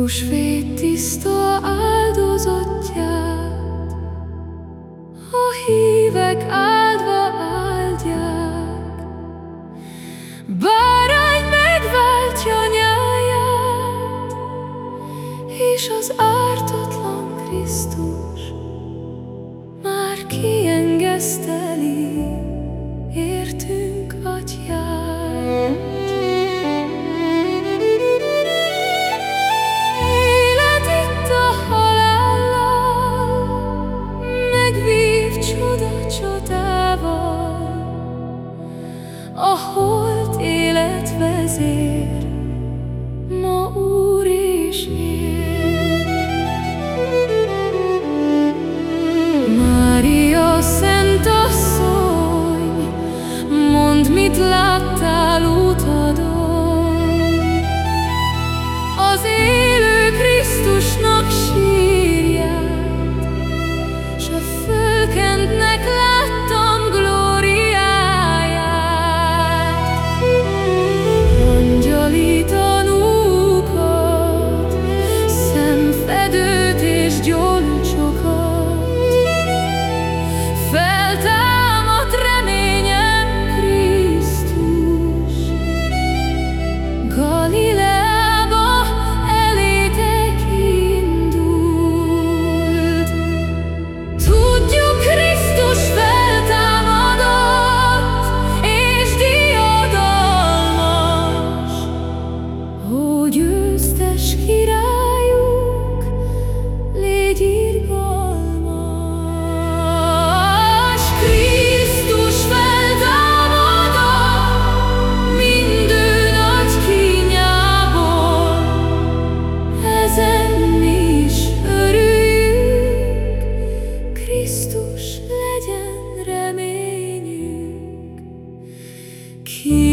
Húsvét tiszta áldozatját A hívek áldva áldják. Bárány megváltja nyáját És az áldozat a holt élet vezér, ma úr is. én. He